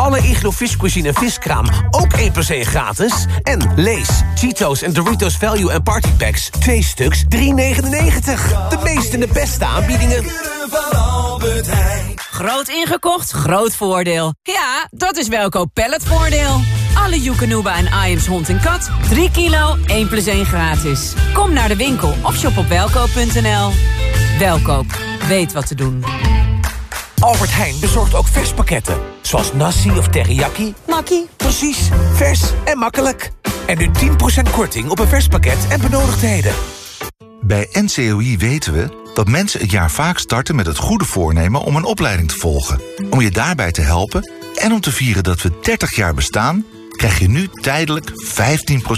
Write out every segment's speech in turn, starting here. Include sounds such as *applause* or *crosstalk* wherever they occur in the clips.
alle Iglo viscuisine en viskraam ook 1 plus 1 gratis. En Lees, Cheetos en Doritos Value en Party Packs 2 stuks 3,99. De meeste en de beste aanbiedingen. Groot ingekocht, groot voordeel. Ja, dat is Welkoop Palletvoordeel. Alle Joekanuba en Iams hond en kat. 3 kilo, 1 plus 1 gratis. Kom naar de winkel of shop op welkoop.nl. Welkoop, weet wat te doen. Albert Heijn bezorgt ook verspakketten. Zoals nasi of teriyaki. Makkie. Precies, vers en makkelijk. En nu 10% korting op een verspakket en benodigdheden. Bij NCOI weten we dat mensen het jaar vaak starten met het goede voornemen om een opleiding te volgen. Om je daarbij te helpen en om te vieren dat we 30 jaar bestaan, krijg je nu tijdelijk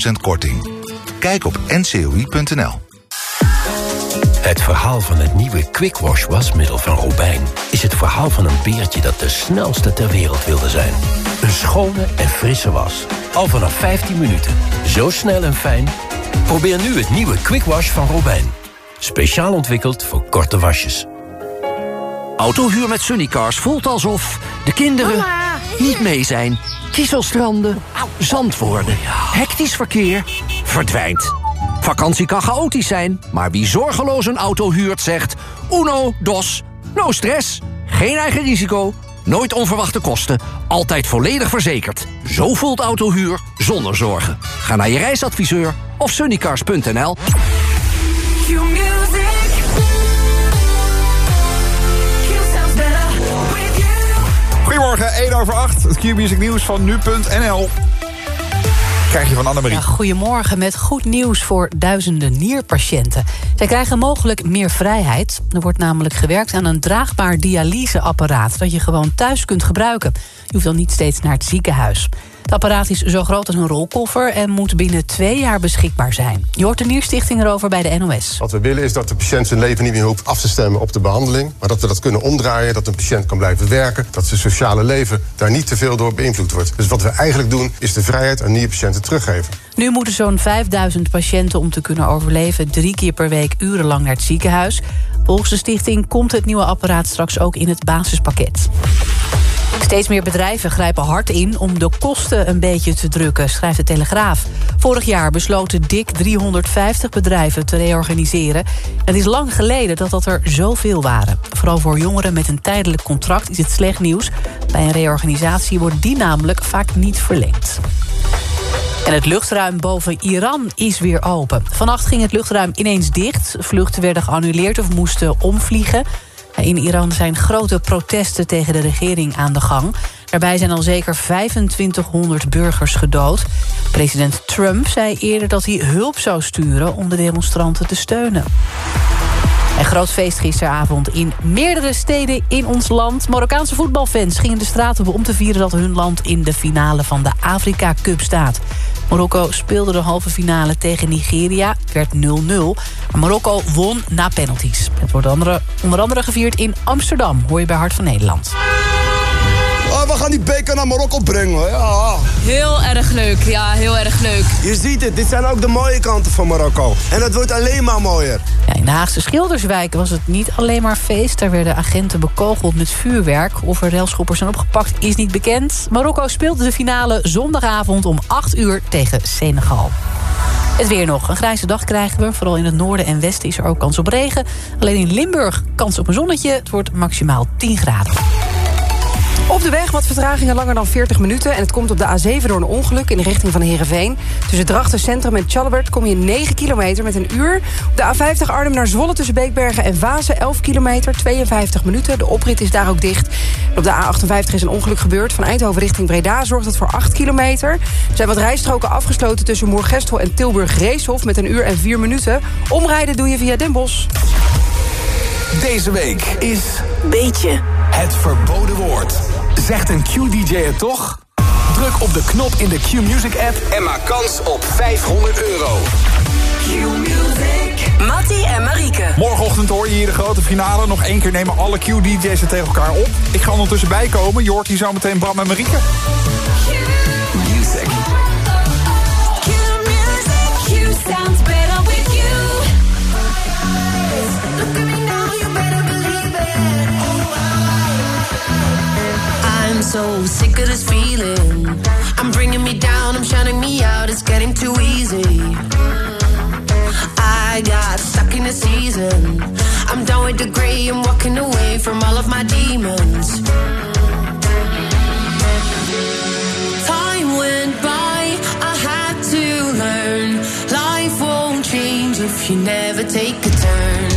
15% korting. Kijk op ncoi.nl. Het verhaal van het nieuwe Quick Wash wasmiddel van Robijn... is het verhaal van een beertje dat de snelste ter wereld wilde zijn. Een schone en frisse was. Al vanaf 15 minuten. Zo snel en fijn. Probeer nu het nieuwe Quick Wash van Robijn. Speciaal ontwikkeld voor korte wasjes. Autohuur met Sunnycars voelt alsof de kinderen niet mee zijn. Kieselstranden, zand worden, hectisch verkeer, verdwijnt. Vakantie kan chaotisch zijn, maar wie zorgeloos een auto huurt zegt... uno, dos, no stress, geen eigen risico, nooit onverwachte kosten... altijd volledig verzekerd. Zo voelt autohuur zonder zorgen. Ga naar je reisadviseur of sunnycars.nl. Goedemorgen, 1 over 8. Het Q-Music nieuws van nu.nl. Je van goedemorgen met goed nieuws voor duizenden nierpatiënten. Zij krijgen mogelijk meer vrijheid. Er wordt namelijk gewerkt aan een draagbaar dialyseapparaat... dat je gewoon thuis kunt gebruiken. Je hoeft dan niet steeds naar het ziekenhuis. Het apparaat is zo groot als een rolkoffer en moet binnen twee jaar beschikbaar zijn. Je hoort de Nierstichting erover bij de NOS. Wat we willen is dat de patiënt zijn leven niet meer hoeft af te stemmen op de behandeling. Maar dat we dat kunnen omdraaien, dat een patiënt kan blijven werken. Dat zijn sociale leven daar niet te veel door beïnvloed wordt. Dus wat we eigenlijk doen is de vrijheid aan nierpatiënten teruggeven. Nu moeten zo'n 5000 patiënten om te kunnen overleven... drie keer per week urenlang naar het ziekenhuis. Volgens de stichting komt het nieuwe apparaat straks ook in het basispakket. Steeds meer bedrijven grijpen hard in om de kosten een beetje te drukken, schrijft de Telegraaf. Vorig jaar besloten dik 350 bedrijven te reorganiseren. Het is lang geleden dat dat er zoveel waren. Vooral voor jongeren met een tijdelijk contract is het slecht nieuws. Bij een reorganisatie wordt die namelijk vaak niet verlengd. En het luchtruim boven Iran is weer open. Vannacht ging het luchtruim ineens dicht. Vluchten werden geannuleerd of moesten omvliegen. In Iran zijn grote protesten tegen de regering aan de gang. Daarbij zijn al zeker 2500 burgers gedood. President Trump zei eerder dat hij hulp zou sturen... om de demonstranten te steunen. Een groot feest gisteravond in meerdere steden in ons land. Marokkaanse voetbalfans gingen de straat op om te vieren... dat hun land in de finale van de Afrika Cup staat. Marokko speelde de halve finale tegen Nigeria. Het werd 0-0. Maar Marokko won na penalties. Het wordt onder andere gevierd in Amsterdam. Hoor je bij Hart van Nederland. We gaan die beker naar Marokko brengen. Ja. Heel erg leuk, ja, heel erg leuk. Je ziet het, dit zijn ook de mooie kanten van Marokko. En het wordt alleen maar mooier. Ja, in de Haagse Schilderswijk was het niet alleen maar feest. Daar werden agenten bekogeld met vuurwerk. Of er railschoppers zijn opgepakt is niet bekend. Marokko speelde de finale zondagavond om 8 uur tegen Senegal. Het weer nog. Een grijze dag krijgen we. Vooral in het noorden en westen is er ook kans op regen. Alleen in Limburg kans op een zonnetje. Het wordt maximaal 10 graden. Op de weg wat vertragingen langer dan 40 minuten. En het komt op de A7 door een ongeluk in de richting van Heerenveen. Tussen Drachten Centrum en Chalbert kom je 9 kilometer met een uur. Op de A50 Arnhem naar Zwolle tussen Beekbergen en Vazen 11 kilometer, 52 minuten. De oprit is daar ook dicht. En op de A58 is een ongeluk gebeurd. Van Eindhoven richting Breda zorgt het voor 8 kilometer. Er zijn wat rijstroken afgesloten tussen Moergestel en Tilburg-Reeshof... met een uur en 4 minuten. Omrijden doe je via Den Bosch. Deze week is Beetje. het verboden woord. Zegt een Q-DJ het toch? Druk op de knop in de Q-Music app en maak kans op 500 euro. Q-Music. Mattie en Marieke. Morgenochtend hoor je hier de grote finale. Nog één keer nemen alle Q-DJ's het tegen elkaar op. Ik ga ondertussen bijkomen. Je hoort hier zo meteen Bram en Marieke. Music. Q sounds better so sick of this feeling. I'm bringing me down, I'm shutting me out, it's getting too easy. I got stuck in a season. I'm done with the gray, I'm walking away from all of my demons. Time went by, I had to learn. Life won't change if you never take a turn.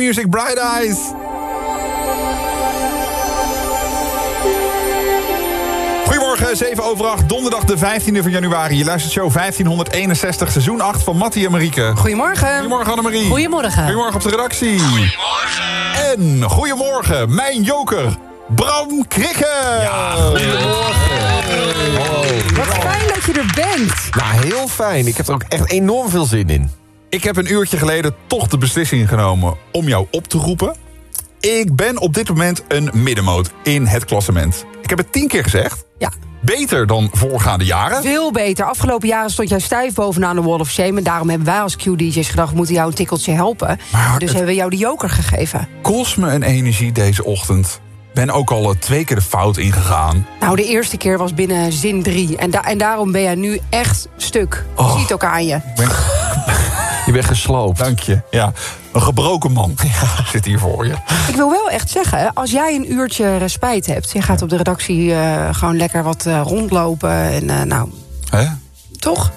Music, Bright Eyes. Goedemorgen, 7 over 8, donderdag de 15e van januari. Je luistert show 1561, seizoen 8 van Mattie en Marieke. Goedemorgen. Goedemorgen Annemarie. Goedemorgen. Goedemorgen op de redactie. Goedemorgen. En goedemorgen, mijn joker, Bram Krikke. Ja, Wat fijn dat je er bent. Nou, heel fijn. Ik heb er ook echt enorm veel zin in. Ik heb een uurtje geleden toch de beslissing genomen om jou op te roepen. Ik ben op dit moment een middenmoot in het klassement. Ik heb het tien keer gezegd. Ja. Beter dan voorgaande jaren. Veel beter. Afgelopen jaren stond jij stijf bovenaan de Wall of Shame. En daarom hebben wij als Q-DJ's gedacht... we moeten jou een tikkeltje helpen. dus hebben we jou de joker gegeven. Kost me een energie deze ochtend. Ben ook al eh, twee keer de fout ingegaan. Nou, de eerste keer was binnen zin drie. En, da- en daarom ben jij nu echt stuk. Je Oh. ziet ook aan je. *laughs* Je bent gesloopt. Dank je. Ja, een gebroken man *laughs* zit hier voor je. Ik wil wel echt zeggen, als jij een uurtje respijt hebt... je gaat op de redactie eh, gewoon lekker wat eh, rondlopen. En eh, nou, Hè? toch?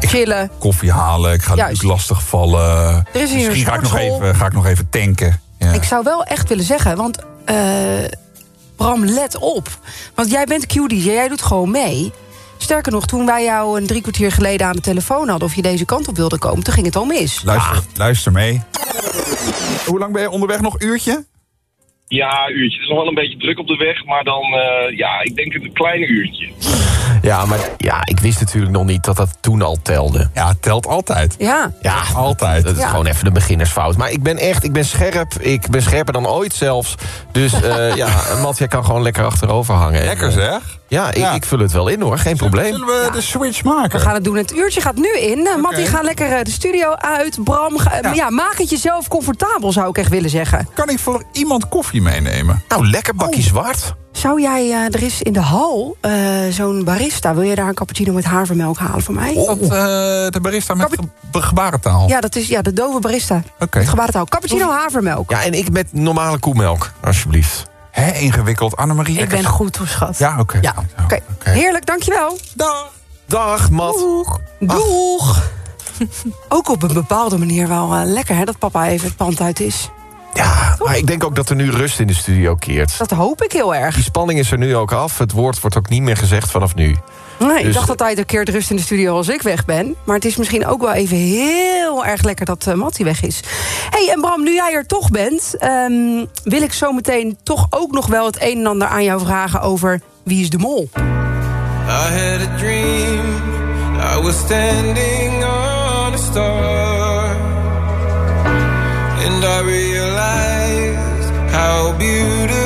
Chillen. Koffie halen, ik ga Juist. natuurlijk lastig vallen. Er is hier een Misschien ga ik, nog even, ga ik nog even tanken. Ja. Ik zou wel echt willen zeggen, want eh, Bram, let op. Want jij bent Q-DJ, jij doet gewoon mee. Sterker nog, toen wij jou een drie kwartier geleden aan de telefoon hadden... of je deze kant op wilde komen, toen ging het al mis. Luister, luister mee. Hoe lang ben je onderweg? Nog een uurtje? Ja, uurtje. Het is nog wel een beetje druk op de weg, maar dan, eh, ja, ik denk een klein uurtje. Ja, maar ja, ik wist natuurlijk nog niet dat dat toen al telde. Ja, het telt altijd. Ja. Ja, altijd. Dat is Ja. gewoon even de beginnersfout. Maar ik ben echt, ik ben scherp. Ik ben scherper dan ooit zelfs. Dus eh, *laughs* ja, Mat, jij kan gewoon lekker achterover hangen. Lekker eh, zeg. Ja, ik, Ja. ik vul het wel in hoor, geen probleem. Zullen we de switch maken? We gaan het doen. Het uurtje gaat nu in. Uh, Mattie, ga lekker eh, de studio uit. Bram, ga- Ja. ja. maak het jezelf comfortabel, zou ik echt willen zeggen. Kan ik voor iemand koffie meenemen? Nou, lekker bakje zwart. Zou jij, eh, er is in de hal eh, zo'n barista. Wil je daar een cappuccino met havermelk halen voor mij? Dat, eh, de barista met ge- gebarentaal. Ja, dat is ja, de dove barista. Oké. Met gebarentaal. Cappuccino havermelk. Ja, en ik met normale koemelk, alsjeblieft. Hè, ingewikkeld. Annemarie. Ik ben goed hoor, schat. Ja, oké. Ja, oké. Heerlijk, dankjewel. Dag. Dag, Mat. Doeg. Doeg. *laughs* Ook op een bepaalde manier wel lekker, hè, dat papa even het pand uit is. Ja, maar ik denk ook dat er nu rust in de studio keert. Dat hoop ik heel erg. Die spanning is er nu ook af. Het woord wordt ook niet meer gezegd vanaf nu. Nee, ik Dus- dacht altijd een keer het rust in de studio als ik weg ben. Maar het is misschien ook wel even heel erg lekker dat uh, Mattie weg is. hey, en Bram, nu jij er toch bent... ehm, wil ik zo meteen toch ook nog wel het een en ander aan jou vragen... over Wie is de Mol? I had a dream. I was standing on a star. I realized how beautiful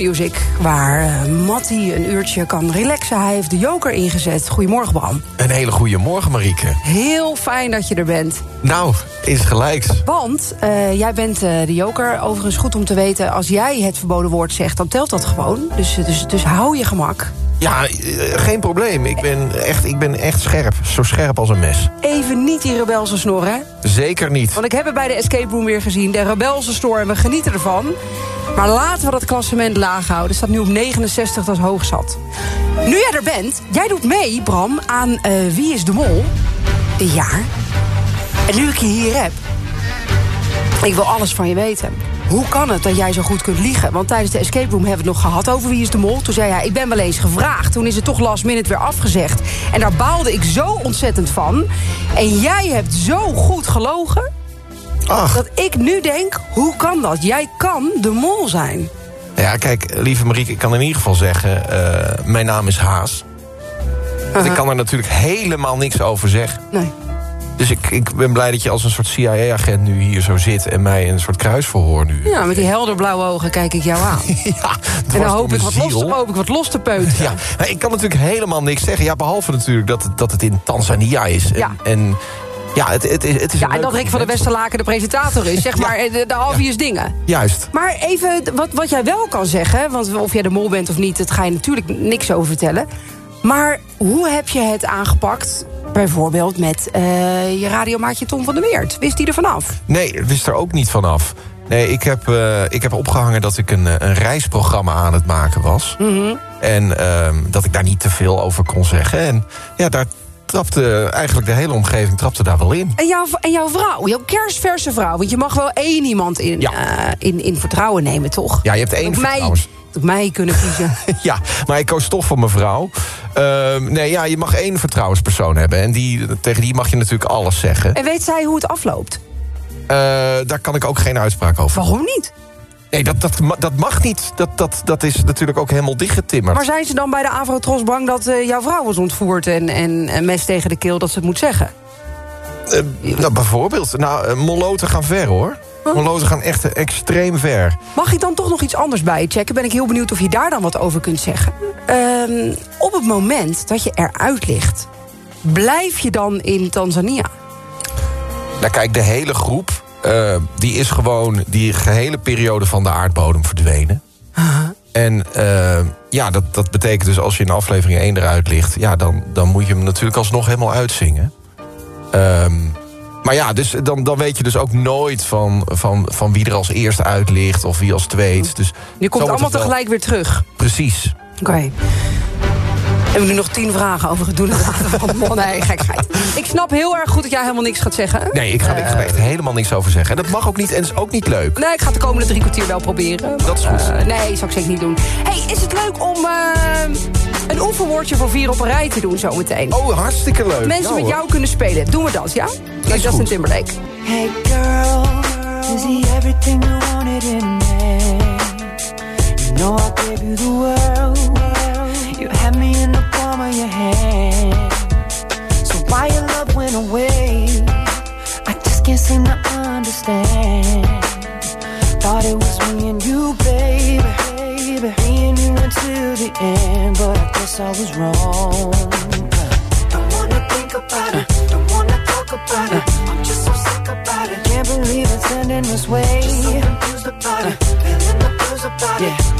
Q-Music. Waar eh, Mattie een uurtje kan relaxen. Hij heeft de joker ingezet. Goedemorgen, Bram. Een hele goede morgen, Marieke. Heel fijn dat je er bent. Nou, is gelijks. Want eh, jij bent eh, de joker. Overigens goed om te weten, als jij het verboden woord zegt... dan telt dat gewoon. Dus, dus, dus hou je gemak. Ja, geen probleem. Ik ben, echt, ik ben echt scherp. Zo scherp als een mes. Even niet die rebelse snor, hè? Zeker niet. Want ik heb het bij de escape room weer gezien. De rebelse snor en we genieten ervan. Maar laten we dat klassement laag houden. Staat nu op 69, dat is hoog zat. Nu jij er bent, jij doet mee, Bram, aan eh, Wie is de Mol? Dit jaar. En nu ik je hier heb, ik wil alles van je weten. Hoe kan het dat jij zo goed kunt liegen? Want tijdens de escape room hebben we het nog gehad over Wie is de Mol. Toen zei hij, ik ben wel eens gevraagd. Toen is het toch last minute weer afgezegd. En daar baalde ik zo ontzettend van. En jij hebt zo goed gelogen. Dat ik nu denk, hoe kan dat? Jij kan de mol zijn. Ja, kijk, lieve Marieke, ik kan in ieder geval zeggen... eh, mijn naam is Haas. Want ik kan er natuurlijk helemaal niks over zeggen. Nee. Dus ik, ik ben blij dat je als een soort CIA-agent nu hier zo zit... en mij een soort kruisverhoor nu... Ja, met die helderblauwe ogen kijk ik jou aan. *laughs* ja, en dan hoop ik, wat los te, hoop ik wat los te peuteren. Ja, maar ik kan natuurlijk helemaal niks zeggen. Ja, behalve natuurlijk dat het, dat het in Tanzania is. En, Ja. en ja, het, het, is- het is Ja, en dat Rick van der moment. Westerlaken de presentator is. Zeg maar eh, de, de obvious dingen. Juist. Maar even, wat, wat jij wel kan zeggen... want of jij de mol bent of niet, dat ga je natuurlijk niks over vertellen. Maar hoe heb je het aangepakt... bijvoorbeeld met eh, je radiomaatje Tom van der Weert? Wist hij er vanaf? Nee, wist er ook niet vanaf. Nee, ik heb, eh, ik heb opgehangen dat ik een, een reisprogramma aan het maken was. Mhm. En ehm, dat ik daar niet te veel over kon zeggen. En ja, daar trapte eigenlijk de hele omgeving trapte daar wel in. En jouw, en jouw vrouw, jouw kerstverse vrouw... want je mag wel één iemand in, eh, in, in vertrouwen nemen, toch? Ja, je hebt één vertrouwens. op mij kunnen kiezen. *laughs* Ja, maar ik koos toch voor mijn vrouw. Ehm, nee, ja, je mag één vertrouwenspersoon hebben. En die, tegen die mag je natuurlijk alles zeggen. en weet zij hoe het afloopt? Eh, daar kan ik ook geen uitspraak over. Waarom niet? Nee, dat, dat, dat mag niet. Dat, dat, dat is natuurlijk ook helemaal dichtgetimmerd. Maar zijn ze dan bij de Avrotros bang dat eh, jouw vrouw was ontvoerd... en, en een mes tegen de keel dat ze het moet zeggen? Eh, nou, bijvoorbeeld. Nou, eh, moloten gaan ver, hoor. Moloten gaan echt extreem ver. Mag ik dan toch nog iets anders bij je checken? Ben ik heel benieuwd of je daar dan wat over kunt zeggen. Ehm, op het moment dat je eruit ligt... blijf je dan in Tanzania? Nou, kijk, de hele groep... eh, die is gewoon die gehele periode van de aardbodem verdwenen. En eh, ja, dat, dat betekent dus als je in aflevering 1 eruit ligt... Ja, dan, dan moet je hem natuurlijk alsnog helemaal uitzingen. Ehm, maar ja, dus dan, dan weet je dus ook nooit van, van, van wie er als eerste uit ligt... of wie als tweede. Dus Je komt allemaal wel- tegelijk weer terug. Precies. Oké. Hebben we nu nog tien vragen over het doen en laten van? *laughs* Nee, gekheid. Ik snap heel erg goed dat jij helemaal niks gaat zeggen. Nee, ik ga, ik ga er echt helemaal niks over zeggen. En dat mag ook niet en is ook niet leuk. Nee, ik ga de komende drie kwartier wel proberen. Dat is goed. Eh, nee, zou ik zeker niet doen. hey, is het leuk om eh, een oefenwoordje voor vier op een rij te doen zometeen? Oh, hartstikke leuk. Mensen met hoor. jou kunnen spelen. Doen we dat, ja? Like Justin goed. Timberlake. Hey girl, is he everything you wanted in man? You know I gave you the world. Had me in the palm of your hand. So why your love went away? I just can't seem to understand. Thought it was me and you, baby. Me and you until the end, but I guess I was wrong. Don't wanna think about it. Don't wanna talk about it. I'm just so sick about it. Can't believe it's ending this way. Just so confused about it. Feeling the blues about it. I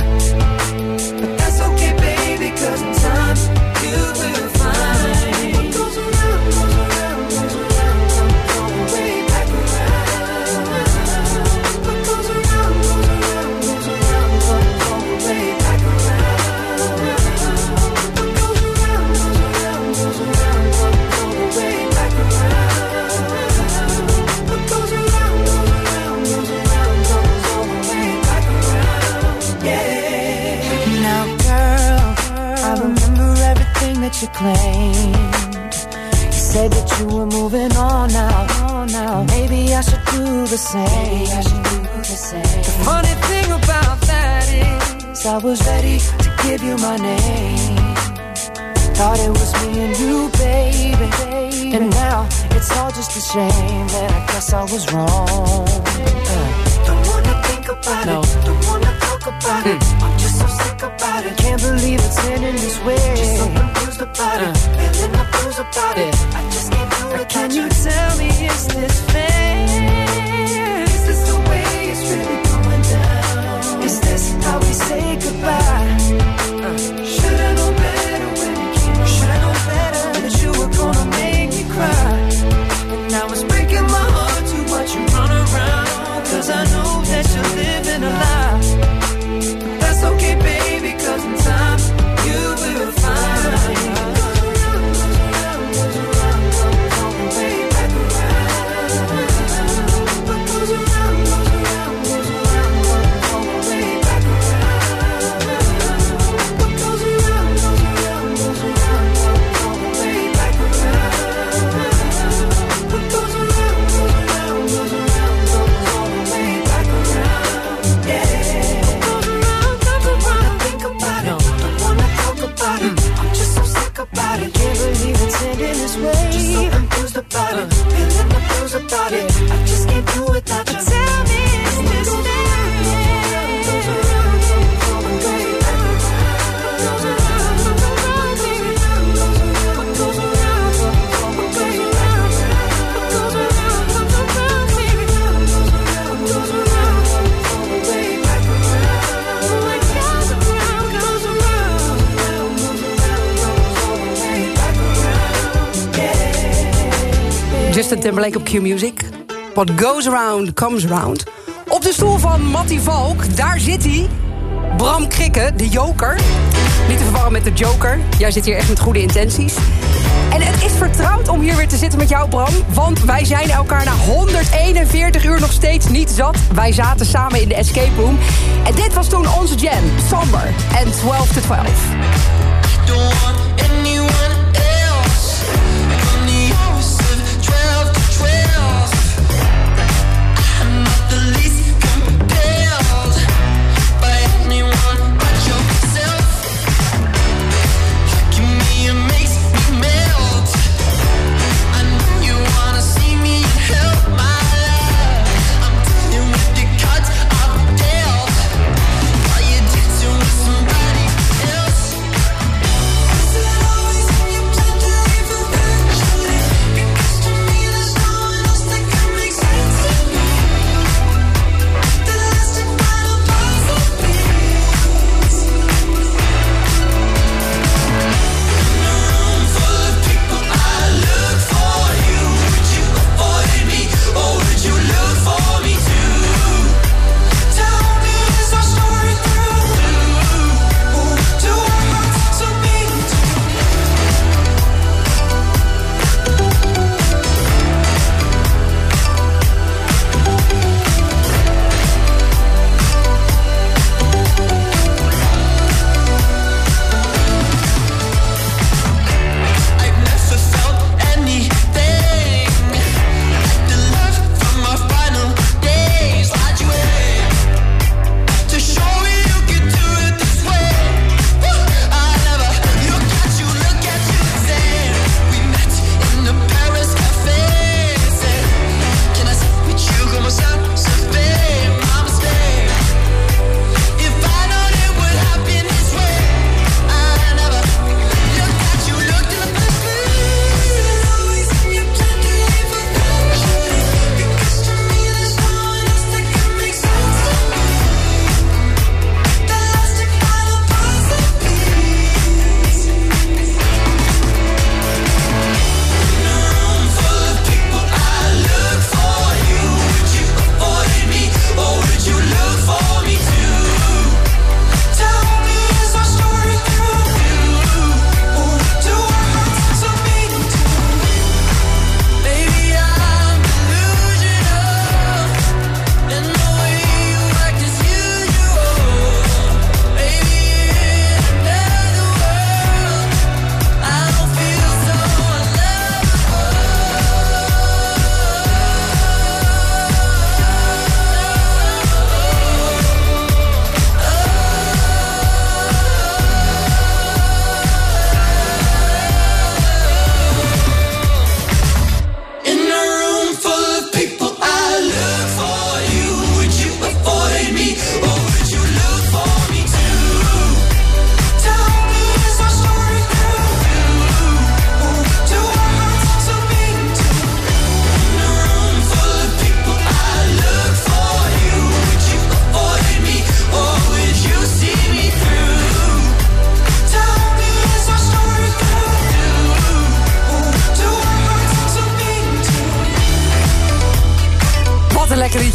you claimed. You said that you were moving on now. now. Maybe I should do the same. The funny thing about that is, I was ready to give you my name. Thought it was me and you, baby. And now it's all just a shame that I guess I was wrong. Uh, Don't wanna think about No. it. Don't wanna talk about it. About it. Can't believe it's ending this way. Just so confused about it. Uh. Feeling about it. I just can't do it. Can you tell me is this fair? Is this the way it's really going down? Is this how we say goodbye? Justin Timberlake op Q-Music. What goes around, comes around. Op de stoel van Matty Valk, daar zit hij. Bram Krikke, de joker. Niet te verwarren met de joker. Jij zit hier echt met goede intenties. En het is vertrouwd om hier weer te zitten met jou, Bram. Want wij zijn elkaar na 141 uur nog steeds niet zat. Wij zaten samen in de escape room. En dit was toen onze jam, Somber en 12 to 12.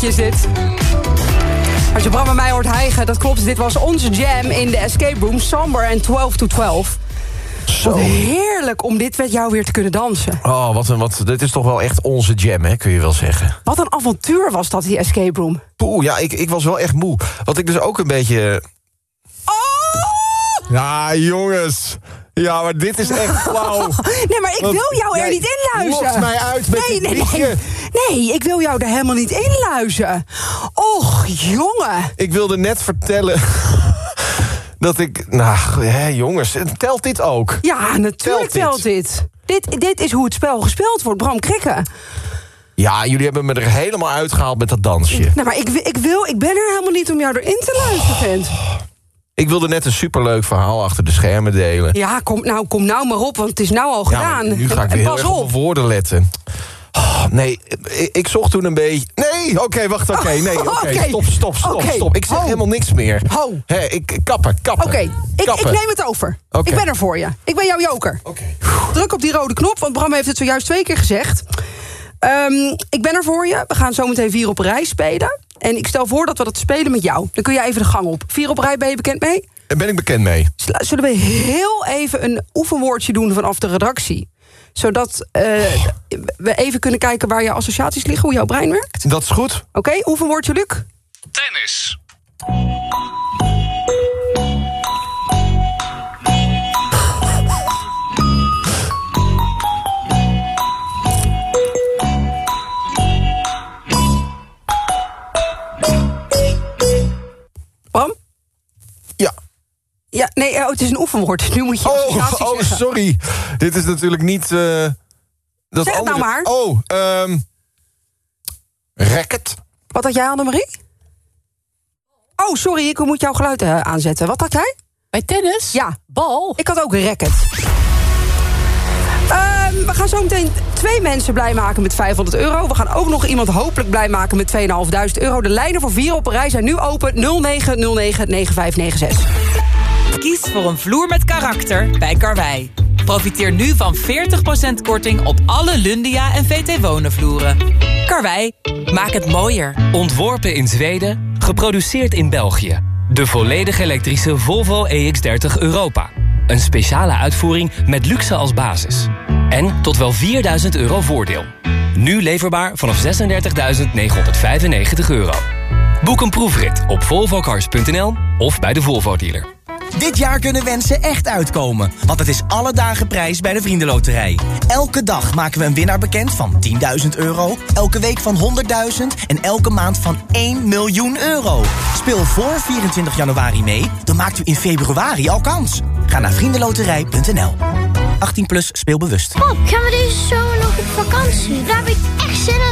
Is dit. Als je Bram en mij hoort hijgen, dat klopt. Dit was onze jam in de escape room. Somber en 12 to 12. Zo. Wat heerlijk om dit met jou weer te kunnen dansen. Oh, wat een, wat, dit is toch wel echt onze jam, hè, kun je wel zeggen. Wat een avontuur was dat, die escape room. Poeh, ja, ik, ik was wel echt moe. Wat ik dus ook een beetje... Oh! Ja, jongens. Ja, maar dit is echt *laughs* flauw. Nee, maar ik wil jou er niet inluizen. lokt mij uit met nee, nee, nee. Nee, ik wil jou er helemaal niet inluizen. Och, jongen. Ik wilde net vertellen *laughs* dat ik... Nou, hè, jongens, telt dit ook? Ja, natuurlijk telt dit. Dit, dit is hoe het spel gespeeld wordt, Bram Krikken. Ja, jullie hebben me er helemaal uitgehaald met dat dansje. Nou, maar ik, ik, wil, ik ben er helemaal niet om jou erin te luisteren, vent. Ik wilde net een superleuk verhaal achter de schermen delen. Ja, kom nou, kom nou maar op, want het is nou al Ja, gedaan. nu ga ik En weer heel erg op op. woorden letten. Oh, nee, ik, ik zocht toen een beetje... Nee, oké, wacht, oké. nee, oké. Stop, stop, stop, stop. Ik zeg Ho. helemaal niks meer. Ho. Hè, ik, kappen, kappen. Oké, ik, ik neem het over. Ik ben er voor je. Ik ben jouw joker. Druk op die rode knop, want Bram heeft het zojuist twee keer gezegd. Ehm, ik ben er voor je. We gaan zo meteen vier op rij spelen. En ik stel voor dat we dat spelen met jou. Dan kun je even de gang op. Vier op rij, ben je bekend mee? Daar ben ik bekend mee. Zullen we heel even een oefenwoordje doen vanaf de redactie? Zodat eh, we even kunnen kijken waar je associaties liggen, hoe jouw brein werkt. Dat is goed. Oké, oefenwoordje, Luc. Tennis. Nee, oh, het is een oefenwoord. Nu moet je Oh, oh, sorry. Dit is natuurlijk niet... eh dat Zeg het nou maar. Oh, ehm racket. Wat had jij, Annemarie? Oh, sorry, ik moet jouw geluid eh, aanzetten. Wat had jij? Bij tennis? Ja. Bal? Ik had ook een racket. Ehm, we gaan zo meteen twee mensen blij maken met 500 euro. We gaan ook nog iemand hopelijk blij maken met 2.500 euro. De lijnen voor vier op een rij zijn nu open. 0909-9596. Kies voor een vloer met karakter bij Karwei. Profiteer nu van 40% korting op alle Lundia en VT Wonen vloeren. Karwei, maak het mooier. Ontworpen in Zweden, geproduceerd in België. De volledig elektrische Volvo EX30 Europa. Een speciale uitvoering met luxe als basis. En tot wel 4000 euro voordeel. Nu leverbaar vanaf 36.995 euro. Boek een proefrit op volvocars.nl of bij de Volvo dealer. Dit jaar kunnen wensen echt uitkomen, want het is alle dagen prijs bij de Vriendenloterij. Elke dag maken we een winnaar bekend van 10.000 euro, elke week van 100.000 en elke maand van 1 miljoen euro. Speel voor 24 januari mee, dan maakt u in februari al kans. Ga naar vriendenloterij.nl. 18 plus speelbewust. Pap, gaan we deze zomer nog op vakantie? Daar heb ik echt zin in.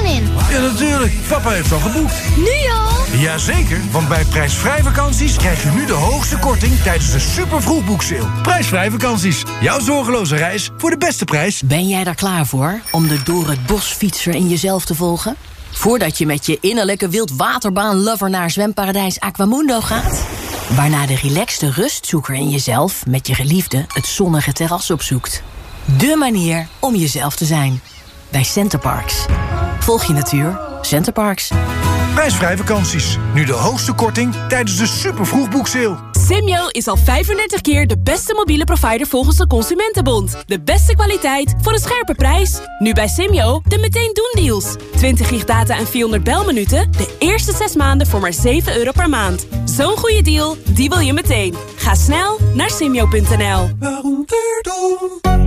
Ja, natuurlijk. Papa heeft al geboekt. Nu al? Jazeker, want bij prijsvrij vakanties krijg je nu de hoogste korting tijdens de super vroegboekseil. Prijsvrij vakanties. Jouw zorgeloze reis voor de beste prijs. Ben jij daar klaar voor om de door het bos fietser in jezelf te volgen? Voordat je met je innerlijke wildwaterbaan-lover naar zwemparadijs Aquamundo gaat? Waarna de relaxte rustzoeker in jezelf met je geliefde het zonnige terras opzoekt. De manier om jezelf te zijn. Bij Centerparks. Volg je natuur. Centerparks. Prijsvrij vakanties. Nu de hoogste korting tijdens de super vroegboekseil. Simyo is al 35 keer de beste mobiele provider volgens de Consumentenbond. De beste kwaliteit voor een scherpe prijs. Nu bij Simyo de meteen doen deals. 20 gig data en 400 belminuten. De eerste 6 maanden voor maar 7 euro per maand. Zo'n goede deal, die wil je meteen. Ga snel naar simyo.nl.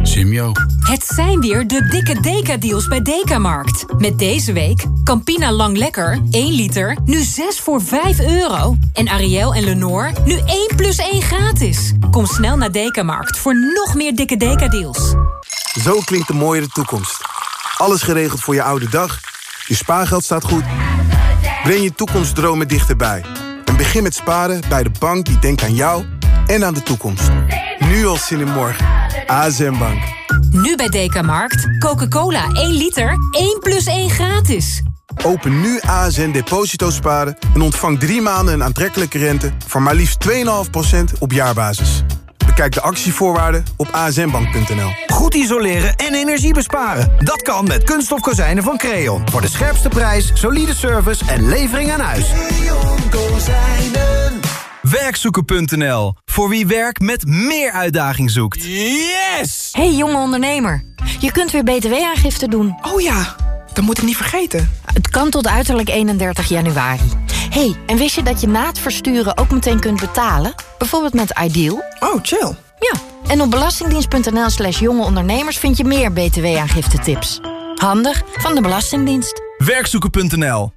Simio. Het zijn weer de dikke Deka-deals bij Dekamarkt. Met deze week Campina Lang Lekker, 1 liter, nu 6 voor 5 euro. En Ariel en Lenore, nu 1 plus 1 gratis. Kom snel naar Dekamarkt voor nog meer dikke Deka-deals. Zo klinkt de mooiere toekomst. Alles geregeld voor je oude dag. Je spaargeld staat goed. Breng je toekomstdromen dichterbij. En begin met sparen bij de bank die denkt aan jou en aan de toekomst. Nu al zin in morgen. ASM Bank. Nu bij Dekamarkt, Coca-Cola 1 liter, 1 plus 1 gratis. Open nu ASN Deposito Sparen en ontvang drie maanden een aantrekkelijke rente... van maar liefst 2,5% op jaarbasis. Bekijk de actievoorwaarden op asnbank.nl. Goed isoleren en energie besparen. Dat kan met kunststof kozijnen van Creon. Voor de scherpste prijs, solide service en levering aan huis. Werkzoeken.nl. Voor wie werk met meer uitdaging zoekt. Yes! Hey jonge ondernemer, je kunt weer btw-aangifte doen. Oh ja, dat moet ik niet vergeten. Het kan tot uiterlijk 31 januari. hey, en wist je dat je na het versturen ook meteen kunt betalen? Bijvoorbeeld met Ideal? Oh, chill. Ja, en op belastingdienst.nl slash jonge ondernemers vind je meer btw-aangifte tips. Handig van de Belastingdienst. Werkzoeken.nl.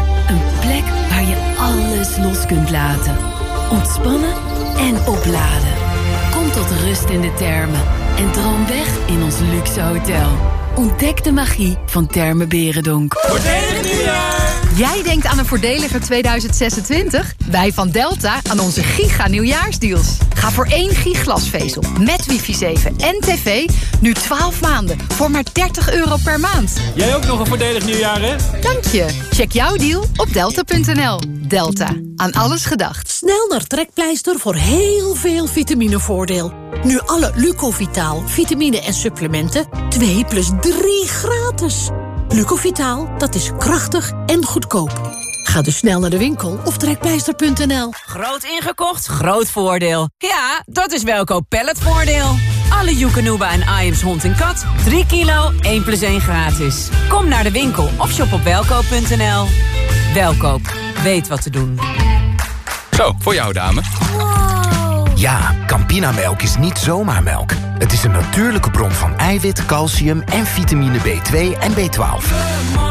een plek waar je alles los kunt laten. Ontspannen en opladen. Kom tot rust in de termen en droom weg in ons luxe hotel. Ontdek de magie van Termen Berendonk. Voordelig nieuwjaar! Jij denkt aan een voordeliger 2026? Wij van Delta aan onze giga nieuwjaarsdeals. Ga voor één giglasvezel met wifi 7 en tv nu 12 maanden voor maar 30 euro per maand. Jij ook nog een voordelig nieuwjaar, hè? Dank je. Check jouw deal op delta.nl. Delta. Aan alles gedacht. Snel naar Trekpleister voor heel veel vitaminevoordeel. Nu alle Lucovitaal, vitamine en supplementen 2 plus 3 gratis. Lucovitaal, dat is krachtig en goedkoop. Ga dus snel naar de winkel of trekpleister.nl. Groot ingekocht, groot voordeel. Ja, dat is Welkoop Palletvoordeel. Alle Joekanuba en Iams hond en kat. 3 kilo, 1 plus 1 gratis. Kom naar de winkel of shop op welkoop.nl. Welkoop, weet wat te doen. Zo, voor jou dame. Ja, Campinamelk is niet zomaar melk. Het is een natuurlijke bron van eiwit, calcium en vitamine B2 en B12.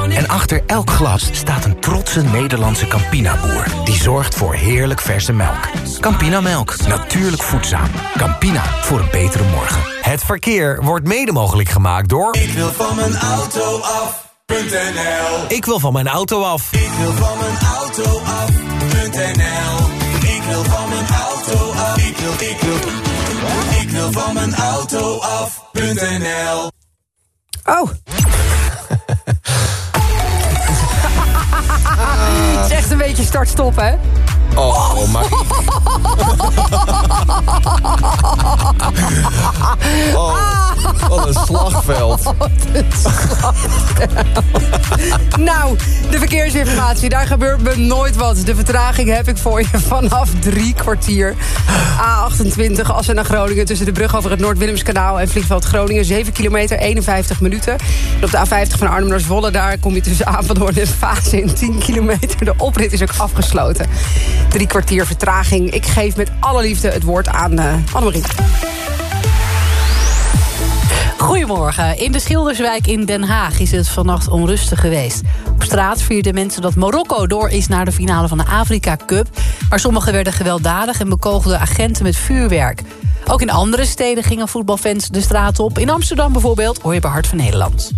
En achter elk glas staat een trotse Nederlandse Campina-boer... die zorgt voor heerlijk verse melk. Campinamelk, natuurlijk voedzaam. Campina, voor een betere morgen. Het verkeer wordt mede mogelijk gemaakt door... Ik wil van mijn auto af.nl Ik wil van mijn auto af. Ik wil van mijn auto af.nl Ik wil, ik wil, van mijn auto af.nl Oh. *laughs* Het is echt een beetje start-stop, hè? Oh, maar... *laughs* Oh, wat een slagveld. *laughs* *laughs* nou, de verkeersinformatie, daar gebeurt me nooit wat. De vertraging heb ik voor je vanaf drie kwartier. A28 Assen naar Groningen tussen de brug over het Noord-Willemskanaal... en Vliegveld Groningen, 7 kilometer, 51 minuten. En op de A50 van Arnhem naar Zwolle, daar kom je tussen Apeldoorn en Fase in 10 kilometer. De oprit is ook afgesloten. Drie kwartier vertraging. Ik geef met alle liefde het woord aan uh, Annemarie. Goedemorgen. In de Schilderswijk in Den Haag is het vannacht onrustig geweest. Op straat vierden mensen dat Marokko door is naar de finale van de Afrika Cup. Maar sommigen werden gewelddadig en bekogelden agenten met vuurwerk. Ook in andere steden gingen voetbalfans de straat op. In Amsterdam bijvoorbeeld hoor je bij Hart van Nederland.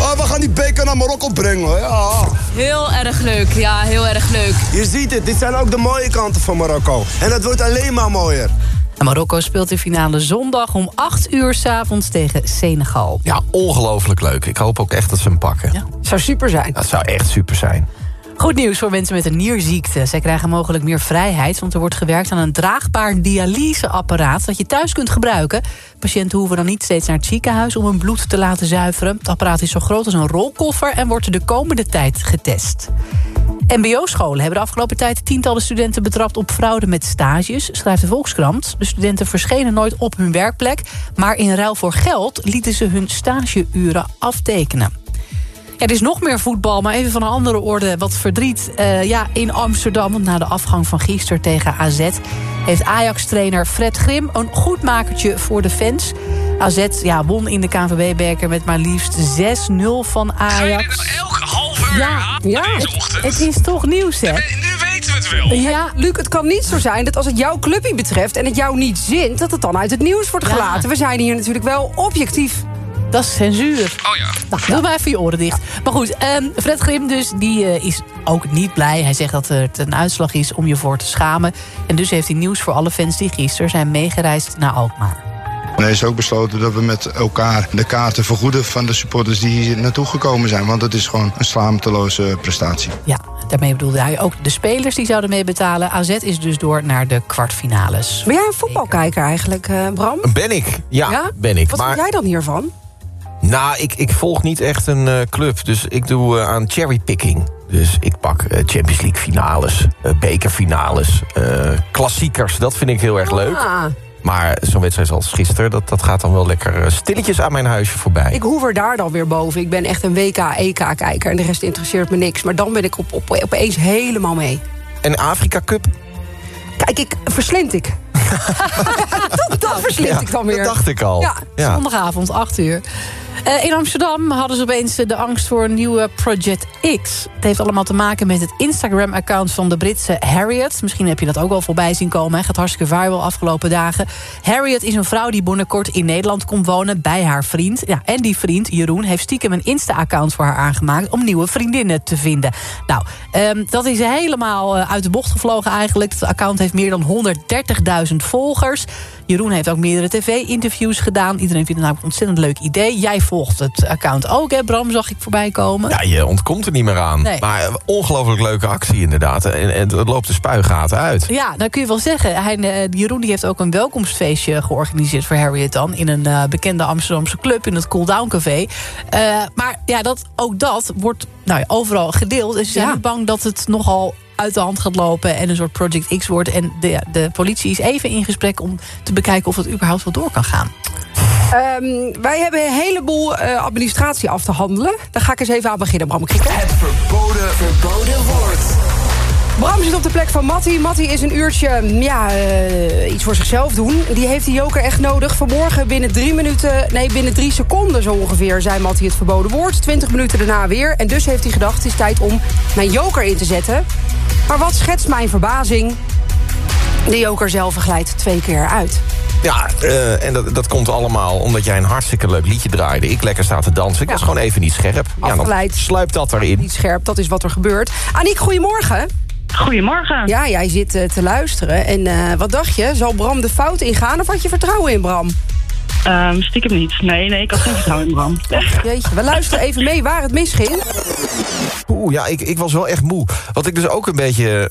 Oh, we gaan die beker naar Marokko brengen. Ja. Heel erg leuk, ja, heel erg leuk. Je ziet het, dit zijn ook de mooie kanten van Marokko. En het wordt alleen maar mooier. En Marokko speelt de finale zondag om 8 uur s'avonds tegen Senegal. Ja, ongelooflijk leuk. Ik hoop ook echt dat ze hem pakken. Ja. Zou super zijn. Dat zou echt super zijn. Goed nieuws voor mensen met een nierziekte. Zij krijgen mogelijk meer vrijheid, want er wordt gewerkt aan een draagbaar dialyseapparaat dat je thuis kunt gebruiken. Patiënten hoeven dan niet steeds naar het ziekenhuis om hun bloed te laten zuiveren. Het apparaat is zo groot als een rolkoffer en wordt de komende tijd getest. MBO-scholen hebben de afgelopen tijd tientallen studenten betrapt op fraude met stages, schrijft de Volkskrant. De studenten verschenen nooit op hun werkplek, maar in ruil voor geld lieten ze hun stageuren aftekenen. Ja, er is nog meer voetbal, maar even van een andere orde. Wat verdriet. Uh, ja, in Amsterdam, na de afgang van gisteren tegen AZ... heeft Ajax-trainer Fred Grim een goed makertje voor de fans. AZ ja, won in de KNVB-beker met maar liefst 6-0 van Ajax. elke uur ja, ja deze het, ochtend? het is toch nieuws, hè? Nu weten we het wel. Ja, Luc, het kan niet zo zijn dat als het jouw clubje betreft... en het jou niet zint, dat het dan uit het nieuws wordt gelaten. We zijn hier natuurlijk wel objectief. Dat is censuur. Oh ja. Nou, doe maar even je oren dicht. Maar goed, um, Fred Grim dus, die uh, is ook niet blij. Hij zegt dat het een uitslag is om je voor te schamen. En dus heeft hij nieuws voor alle fans die gisteren zijn meegereisd naar Alkmaar. En er is ook besloten dat we met elkaar de kaarten vergoeden van de supporters die hier naartoe gekomen zijn. Want het is gewoon een slaamteloze prestatie. Ja, daarmee bedoelde hij ook de spelers die zouden meebetalen. AZ is dus door naar de kwartfinales. Ben jij een voetbalkijker eigenlijk, uh, Bram? Ben ik, ja, ja? ben ik. Wat maar... vind jij dan hiervan? Nou, ik, ik volg niet echt een uh, club, dus ik doe uh, aan cherrypicking. Dus ik pak eh, Champions League finales, eh, bekerfinales, eh, klassiekers. Dat vind ik heel erg leuk. Ah, Maar zo'n wedstrijd als gisteren, dat, dat gaat dan wel lekker eh, stilletjes aan mijn huisje voorbij. ik hoef er daar dan weer boven. Ik ben echt een WK-EK-kijker en de rest interesseert me niks. Maar dan ben ik op, op, opeens helemaal mee. En Afrika Cup? Kijk, ik verslind ik. *laughs* *laughs* dat dat verslind Ja, ik dan weer. dat dacht ik al. Ja. Zondagavond, 8 uur. Eh, in Amsterdam hadden ze opeens eh, de angst voor een nieuwe Project X. Het heeft allemaal te maken met het Instagram-account van de Britse Harriet. Misschien heb je dat ook wel voorbij zien komen. Hè. Gaat hartstikke viral afgelopen dagen. Harriet is een vrouw die binnenkort in Nederland komt wonen bij haar vriend. Ja, en die vriend, Jeroen, heeft stiekem een Insta-account voor haar aangemaakt... om nieuwe vriendinnen te vinden. Nou, ehm, dat is helemaal eh, uit de bocht gevlogen eigenlijk. Het account heeft meer dan 130.000 volgers. Jeroen heeft ook meerdere tv-interviews gedaan. Iedereen vindt het namelijk een ontzettend leuk idee. Jij volgt het account ook, hè Bram, zag ik voorbij komen. Ja, je ontkomt er niet meer aan. Nee. Maar eh, ongelooflijk leuke actie inderdaad. En, en het loopt de spuigaten uit. Ja, dat kun je wel zeggen. Hij, eh, Jeroen die heeft ook een welkomstfeestje georganiseerd voor Harriet dan... in een eh, bekende Amsterdamse club in het Cool Down Café. Eh, maar ja, dat, ook dat wordt nou ja, overal gedeeld. En ze zijn Ja. bang dat het nogal uit de hand gaat lopen... en een soort Project X wordt. En de, de politie is even in gesprek om te bekijken... of het überhaupt wel door kan gaan. Ehm, wij hebben een heleboel eh, administratie af te handelen. Daar ga ik eens even aan beginnen, Bram Krikke. Het verboden, verboden woord. Bram zit op de plek van Matty. Matty is een uurtje mm, ja, eh, iets voor zichzelf doen. Die heeft die joker echt nodig. Vanmorgen binnen drie minuten, nee, binnen drie seconden zo ongeveer... zei Matty het verboden woord. Twintig minuten daarna weer. En dus heeft hij gedacht, het is tijd om mijn joker in te zetten. Maar wat schetst mijn verbazing? De joker zelf glijdt twee keer uit. Ja, eh, en dat, dat komt allemaal omdat jij een hartstikke leuk liedje draaide. Ik lekker sta te dansen. Ik was gewoon even niet scherp. Ja, dan Afgeleid. sluipt dat erin. Niet scherp, dat is wat er gebeurt. Aniek, goedemorgen. Goedemorgen. Ja, jij zit eh, te luisteren. En eh, wat dacht je? Zal Bram de fout ingaan of had je vertrouwen in Bram? Ehm, stiekem niet. Nee, nee, ik had geen vertrouwen in Bram. *laughs* Jeetje, we luisteren even mee waar het misging. Oeh, ja, ik, ik was wel echt moe. Wat ik dus ook een beetje...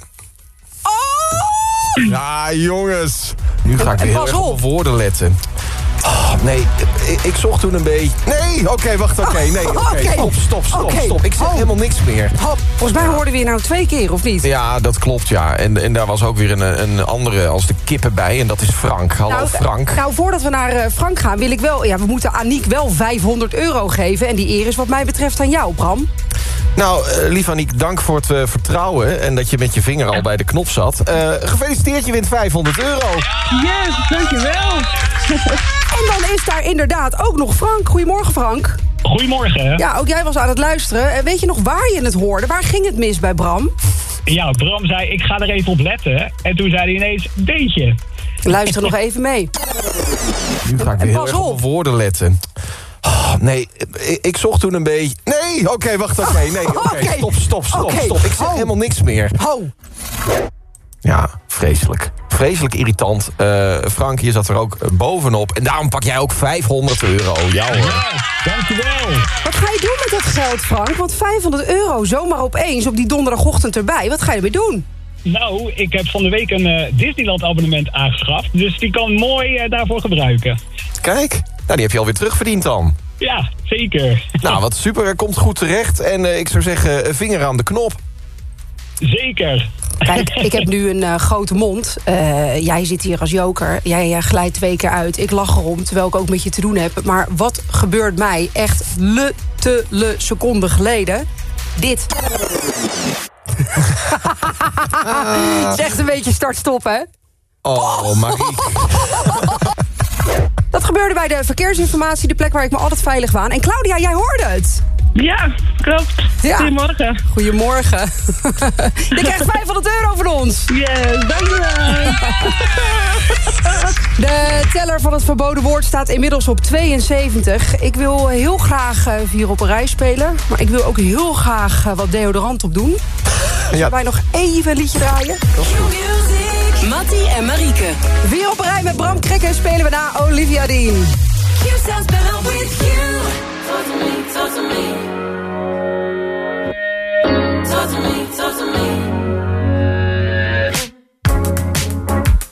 Oh! Ja, jongens. Nu ga ik En weer heel erg op op. mijn woorden letten. Oh, nee, ik, ik zocht toen een beetje... Nee, oké, wacht, oké. nee, oké. Stop, stop, stop, stop. Ik zeg Oh. helemaal niks meer. Hop, volgens mij hoorden we je nou twee keer, of niet? Ja, dat klopt, ja. En, en daar was ook weer een, een andere als de kippen bij. En dat is Frank. Hallo, nou, Frank. Nou, voordat we naar eh, Frank gaan, wil ik wel... Ja, we moeten Aniek wel 500 euro geven. En die eer is wat mij betreft aan jou, Bram. Nou, eh, lief Aniek, dank voor het eh, vertrouwen... en dat je met je vinger al bij de knop zat. Eh, gefeliciteerd, je wint 500 euro. Yes, dankjewel. *laughs* En dan is daar inderdaad ook nog Frank. Goedemorgen, Frank. Goedemorgen. Ja, ook jij was aan het luisteren. Weet je nog waar je het hoorde? Waar ging het mis bij Bram? Ja, Bram zei, ik ga er even op letten. En toen zei hij ineens, beetje. Luister nog even mee. Nu ga ik weer heel erg op woorden letten. Oh, nee, ik, ik zocht toen een beetje... Nee, oké, wacht, oké. Nee, *laughs* oké, stop, stop, stop, stop. Ik zeg helemaal niks meer. Ho, Ja, vreselijk. Vreselijk irritant. Eh, Frank, je zat er ook bovenop. En daarom pak jij ook 500 euro. Ja hoor. Dankjewel. wat ga je doen met dat geld, Frank? Want 500 euro zomaar opeens op die donderdagochtend erbij. Wat ga je ermee doen? Nou, ik heb van de week een eh, Disneyland abonnement aangeschaft. Dus die kan mooi eh, daarvoor gebruiken. Kijk, nou, die heb je alweer terugverdiend dan. Ja, zeker. *laughs* Nou, wat super. Komt goed terecht. En eh, ik zou zeggen, vinger aan de knop. Zeker. Kijk, ik heb nu een eh, grote mond. Eh, jij zit hier als joker. Jij glijdt twee keer uit. Ik lach erom, terwijl ik ook met je te doen heb. Maar wat gebeurt mij echt luttele seconden geleden? Dit. *laughs* Het is echt een beetje start-stop, hè? Oh, Marie. *laughs* Dat gebeurde bij de verkeersinformatie, de plek waar ik me altijd veilig waan. En Claudia, jij hoorde het. Ja, klopt. Ja. Goedemorgen. Goedemorgen. *laughs* Je krijgt 500 euro van ons. Yes, dankjewel. *laughs* De teller van het verboden woord staat inmiddels op 72. Ik wil heel graag eh, vier op een rij spelen. Maar ik wil ook heel graag eh, wat deodorant op doen. Zullen wij nog even een liedje draaien? Mattie en Marieke. Vier op rij met Bram Krikken spelen we na Olivia Dean.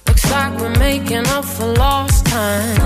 Looks like we're making up for lost time.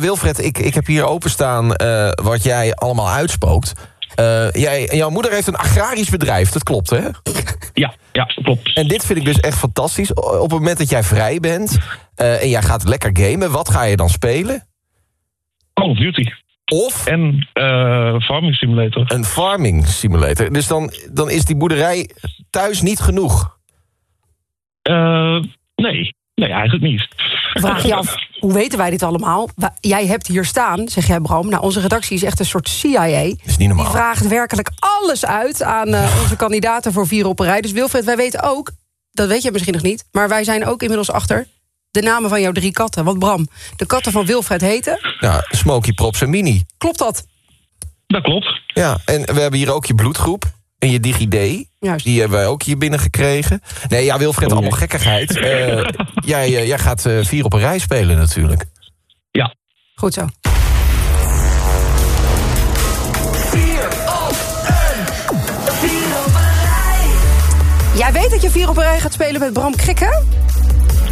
Wilfred, ik, ik heb hier openstaan eh wat jij allemaal uitspookt. Eh, jij, jouw moeder heeft een agrarisch bedrijf, dat klopt hè? Ja, ja, klopt. En dit vind ik dus echt fantastisch. Op het moment dat jij vrij bent eh, en jij gaat lekker gamen... wat ga je dan spelen? Call of Duty. Of? En eh Farming Simulator. Een farming simulator. Dus dan, dan is die boerderij thuis niet genoeg. Eh, nee. Nee, eigenlijk niet. Vraag je af, hoe weten wij dit allemaal? Jij hebt hier staan, zeg jij Bram. Nou, onze redactie is echt een soort CIA. is niet normaal. Die vraagt werkelijk alles uit aan eh, onze kandidaten voor vier op een rij. Dus Wilfred, wij weten ook, dat weet je misschien nog niet... maar wij zijn ook inmiddels achter de namen van jouw drie katten. Want Bram, de katten van Wilfred heten... Ja, Smokey, Props en Mini. Klopt dat? Dat klopt. Ja, en we hebben hier ook je bloedgroep en je DigiD. Juist. Die hebben wij ook hier binnengekregen. Nee, ja, Wilfred, allemaal gekkigheid. Eh, *laughs* jij, eh, jij gaat eh, vier op een rij spelen natuurlijk. Ja. Goed zo. Jij weet dat je vier op een rij gaat spelen met Bram Krikke?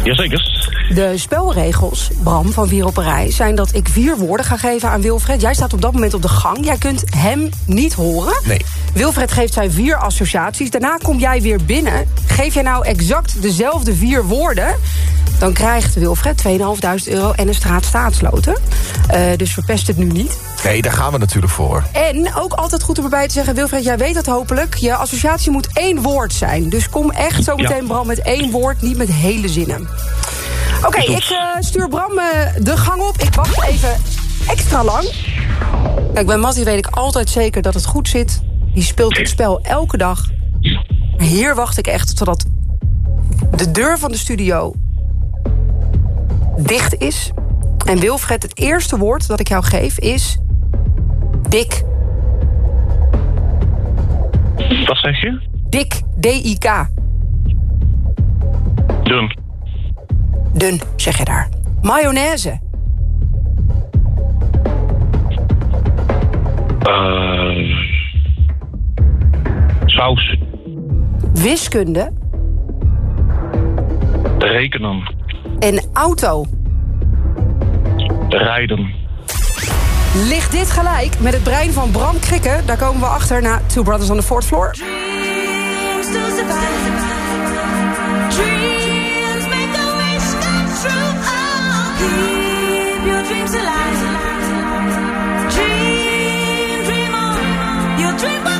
Jazeker. De spelregels, Bram, van Vier op Rij... zijn dat ik vier woorden ga geven aan Wilfred. Jij staat op dat moment op de gang. Jij kunt hem niet horen. Nee. Wilfred geeft zijn vier associaties. Daarna kom jij weer binnen. Geef jij nou exact dezelfde vier woorden... dan krijgt Wilfred 2.500 euro en een straat staatsloten. Eh, dus verpest het nu niet. Nee, daar gaan we natuurlijk voor. En ook altijd goed om erbij te zeggen... Wilfred, jij weet dat hopelijk. Je associatie moet één woord zijn. Dus kom echt zo meteen, Ja. Bram, met één woord. Niet met hele zinnen. Oké, ik eh, stuur Bram eh, de gang op. Ik wacht even extra lang. Kijk, bij Mattie weet ik altijd zeker dat het goed zit. Die speelt het spel elke dag. Maar hier wacht ik echt totdat de deur van de studio dicht is. En Wilfred, het eerste woord dat ik jou geef is... Dik. Wat zeg je? Dik. D-I-K. Dun. Dun, zeg je daar. Mayonaise. Eh, saus. Wiskunde. Rekenen. En auto. Rijden. Ligt dit gelijk met het brein van Bram Krikke? Daar komen we achter na Two Brothers on the Fourth Floor. Dream on. Dream.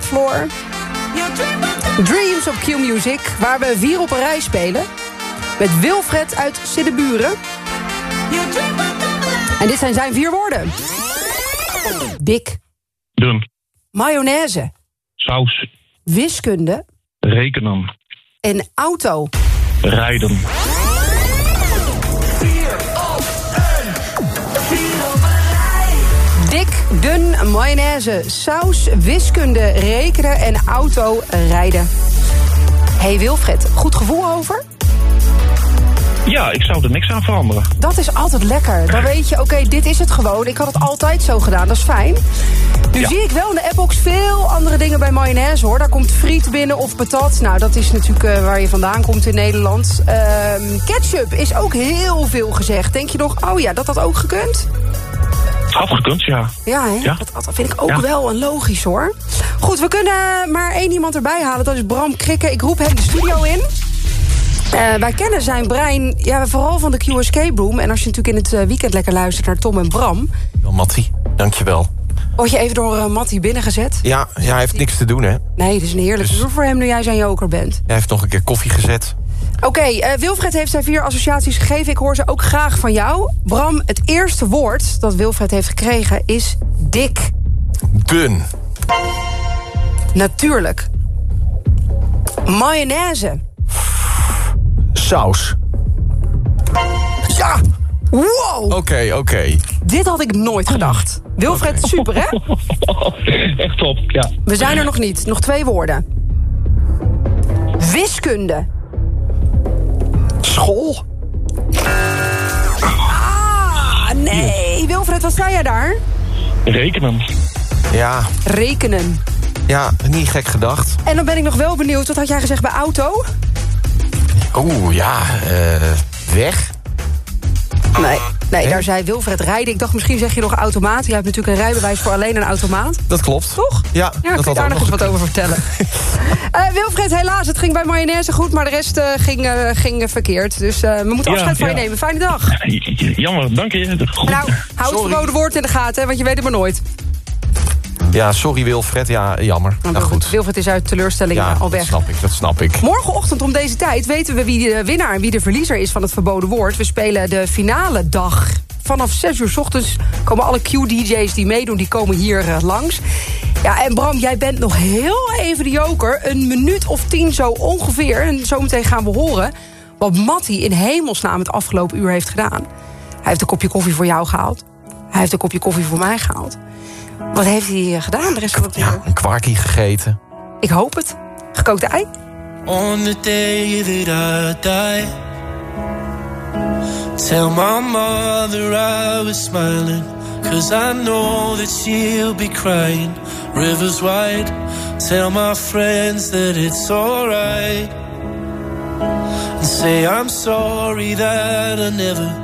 Fourth floor. Dreams op Q-Music, waar we vier op een rij spelen. Met Wilfred uit Siddeburen. En dit zijn zijn vier woorden. Dik. Dun. Mayonaise. Saus. Wiskunde. Rekenen. En auto. Rijden. Dun, mayonaise, saus, wiskunde, rekenen en auto rijden. hey Wilfred, goed gevoel over? Ja, ik zou er niks aan veranderen. Dat is altijd lekker. Dan weet je, oké, dit is het gewoon. Ik had het altijd zo gedaan, dat is fijn. Nu Ja. zie ik wel in de appbox veel andere dingen bij mayonaise, hoor. Daar komt friet binnen of patat. Nou, dat is natuurlijk eh, waar je vandaan komt in Nederland. Ehm, ketchup is ook heel veel gezegd. Denk je nog, oh ja, dat had ook gekund? Had gekund, ja. Ja, hè? Ja. Dat, dat vind ik ook Ja. wel een logisch, hoor. Goed, we kunnen maar één iemand erbij halen. Dat is Bram Krikke. Ik roep hem de studio in. Eh, wij kennen zijn brein ja, vooral van de Q Escape Room. En als je natuurlijk in het eh, weekend lekker luistert naar Tom en Bram... Wel, Mattie, dankjewel. word je even door uh, Mattie binnengezet. Ja, ja, hij heeft niks te doen, hè. Nee, het is een heerlijk Dus- uur voor hem nu jij zijn joker bent. Hij heeft nog een keer koffie gezet. Oké, eh, Wilfred heeft zijn vier associaties gegeven. Ik hoor ze ook graag van jou. Bram, het eerste woord dat Wilfred heeft gekregen is dik. Dun. Natuurlijk. Mayonaise. Saus. Ja! Wow! Oké, oké. Dit had ik nooit gedacht. Wilfred, super hè? *laughs* Echt top, ja. We zijn er nog niet. Nog twee woorden. Wiskunde. School. Ah, nee. Wilfred, wat sta jij daar? Rekenen. Ja, Rekenen. ja, niet gek gedacht. En dan ben ik nog wel benieuwd. Wat had jij gezegd bij auto? Oeh, ja, eh, weg. Nee, nee daar zei Wilfred rijden. Ik dacht, misschien zeg je nog automaat. Jij hebt natuurlijk een rijbewijs voor alleen een automaat. Dat klopt. Toch? Ja, Ja, dat kun je daar nog eens wat over vertellen? *laughs* Eh, Wilfred, helaas, het ging bij mayonaise goed... maar de rest eh, ging, eh, ging verkeerd. Dus eh, we moeten Ja, afscheid van je nemen. Fijne dag. Jammer, dank je. Goed. Nou, hou het verboden woord in de gaten, want je weet het maar nooit. Ja, sorry Wilfred. Ja, jammer. Nou goed. Wilfred is uit teleurstelling Ja, al dat weg. snap ik, dat snap ik. Morgenochtend om deze tijd weten we wie de winnaar en wie de verliezer is van het verboden woord. We spelen de finale dag. Vanaf 6 uur 's ochtends komen alle Q-DJ's die meedoen, die komen hier eh, langs. Ja, en Bram, jij bent nog heel even de joker. Een minuut of tien zo ongeveer. En zometeen gaan we horen wat Matty in hemelsnaam het afgelopen uur heeft gedaan. Hij heeft een kopje koffie voor jou gehaald. Hij heeft een kopje koffie voor mij gehaald. Wat heeft hij gedaan de rest van het uur? Een kwarkie gegeten. Ik hoop het. Gekookte ei? On the day that I die, tell my mother I was smiling. Cause I know that she'll be crying. Rivers wide, tell my friends that it's alright. And say I'm sorry that I never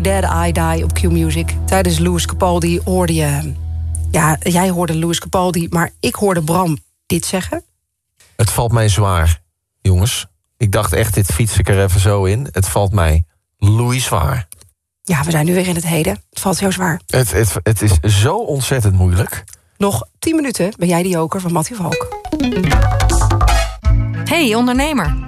That I Die op Q-Music. Tijdens Louis Capaldi hoorde je... Ja, jij hoorde Louis Capaldi, maar ik hoorde Bram dit zeggen. Het valt mij zwaar, jongens. Ik dacht echt, dit fiets ik er even zo in. Het valt mij Louis zwaar. Ja, we zijn nu weer in het heden. Het valt heel zwaar. Het, het, het is zo ontzettend moeilijk. Nog 10 minuten ben jij de joker van Matthew Valk. Hey ondernemer,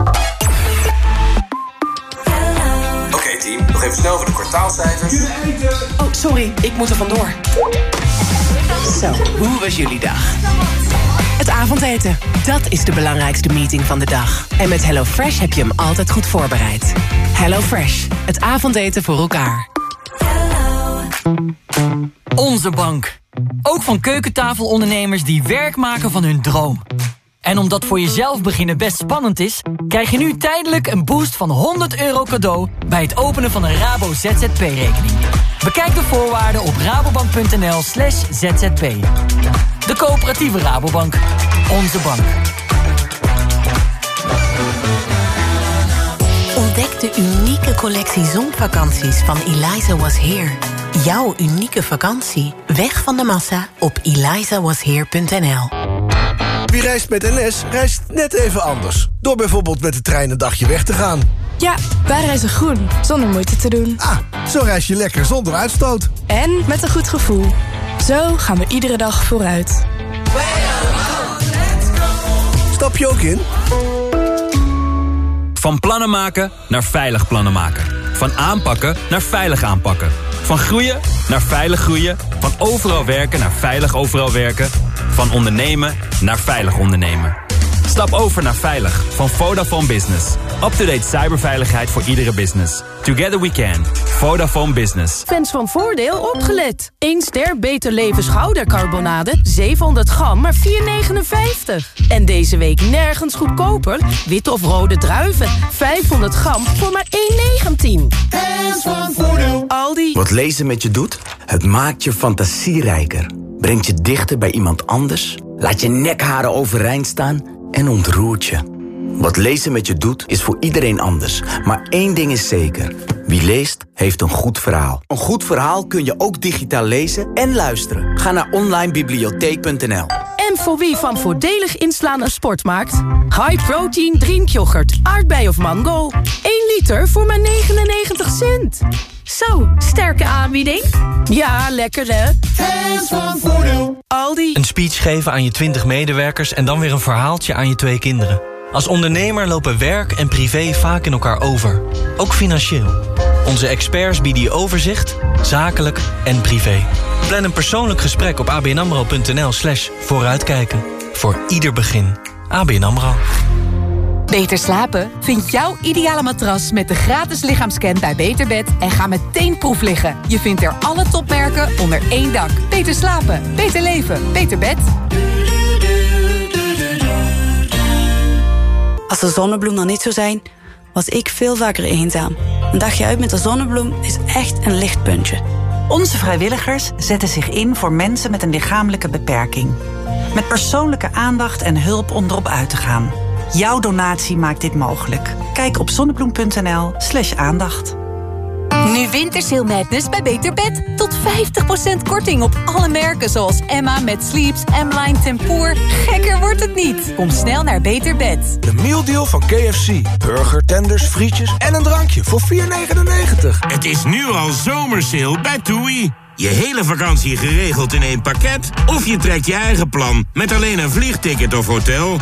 Nog even snel voor de kwartaalcijfers. Oh, sorry, ik moet er vandoor. Zo, hoe was jullie dag? Het avondeten, dat is de belangrijkste meeting van de dag. En met HelloFresh heb je hem altijd goed voorbereid. HelloFresh, het avondeten voor elkaar. Onze bank. Ook van keukentafelondernemers die werk maken van hun droom. En omdat voor jezelf beginnen best spannend is... krijg je nu tijdelijk een boost van 100 euro cadeau... bij het openen van een Rabo ZZP-rekening. Bekijk de voorwaarden op rabobank.nl slash zzp. De coöperatieve Rabobank. Onze bank. Ontdek de unieke collectie zonvakanties van Eliza Was Here. Jouw unieke vakantie. Weg van de massa op elizawasheer.nl. Wie reist met NS, reist net even anders. Door bijvoorbeeld met de trein een dagje weg te gaan. Ja, wij reizen groen, zonder moeite te doen. Ah, zo reis je lekker zonder uitstoot. En met een goed gevoel. Zo gaan we iedere dag vooruit. Stap je ook in? Van plannen maken naar veilig plannen maken. Van aanpakken naar veilig aanpakken. Van groeien naar veilig groeien. Van overal werken naar veilig overal werken. Van ondernemen naar veilig ondernemen. Stap over naar Veilig van Vodafone Business. Up-to-date cyberveiligheid voor iedere business. Together we can. Vodafone Business. Fans van Voordeel opgelet. 1 ster Beter Leven schoudercarbonade, 700 gram, maar 4,59. En deze week nergens goedkoper. Witte of rode druiven, 500 gram voor maar 1,19. Fans van Voordeel. Aldi. Wat lezen met je doet? Het maakt je fantasierijker. Brengt je dichter bij iemand anders. Laat je nekharen overeind staan en ontroert je. Wat lezen met je doet, is voor iedereen anders. Maar één ding is zeker. Wie leest, heeft een goed verhaal. Een goed verhaal kun je ook digitaal lezen en luisteren. Ga naar onlinebibliotheek.nl En voor wie van voordelig inslaan een sport maakt? High protein drinkyoghurt, aardbei of mango. 1 liter voor maar 99 cent. Zo, sterke aanbieding. Ja, lekker hè? Fans van Voordeel. Aldi. Een speech geven aan je 20 medewerkers en dan weer een verhaaltje aan je twee kinderen. Als ondernemer lopen werk en privé vaak in elkaar over. Ook financieel. Onze experts bieden je overzicht, zakelijk en privé. Plan een persoonlijk gesprek op abnamro.nl slash vooruitkijken. Voor ieder begin. ABN AMRO. Beter slapen? Vind jouw ideale matras met de gratis lichaamscan bij Beterbed en ga meteen proef liggen. Je vindt er alle topmerken onder één dak. Beter slapen, beter leven, beter bed. Als de zonnebloem dan niet zou zijn, was ik veel vaker eenzaam. Een dagje uit met de zonnebloem is echt een lichtpuntje. Onze vrijwilligers zetten zich in voor mensen met een lichamelijke beperking. Met persoonlijke aandacht en hulp om erop uit te gaan. Jouw donatie maakt dit mogelijk. Kijk op zonnebloem.nl slash aandacht. Nu Wintersail Madness bij Beter Bed. Tot 50% korting op alle merken zoals Emma met Sleeps, M-Line Tempoor. Gekker wordt het niet. Kom snel naar Beter Bed. De mealdeal van KFC. Burger, tenders, frietjes en een drankje voor 4,99. Het is nu al zomersale bij TUI. Je hele vakantie geregeld in één pakket? Of je trekt je eigen plan met alleen een vliegticket of hotel?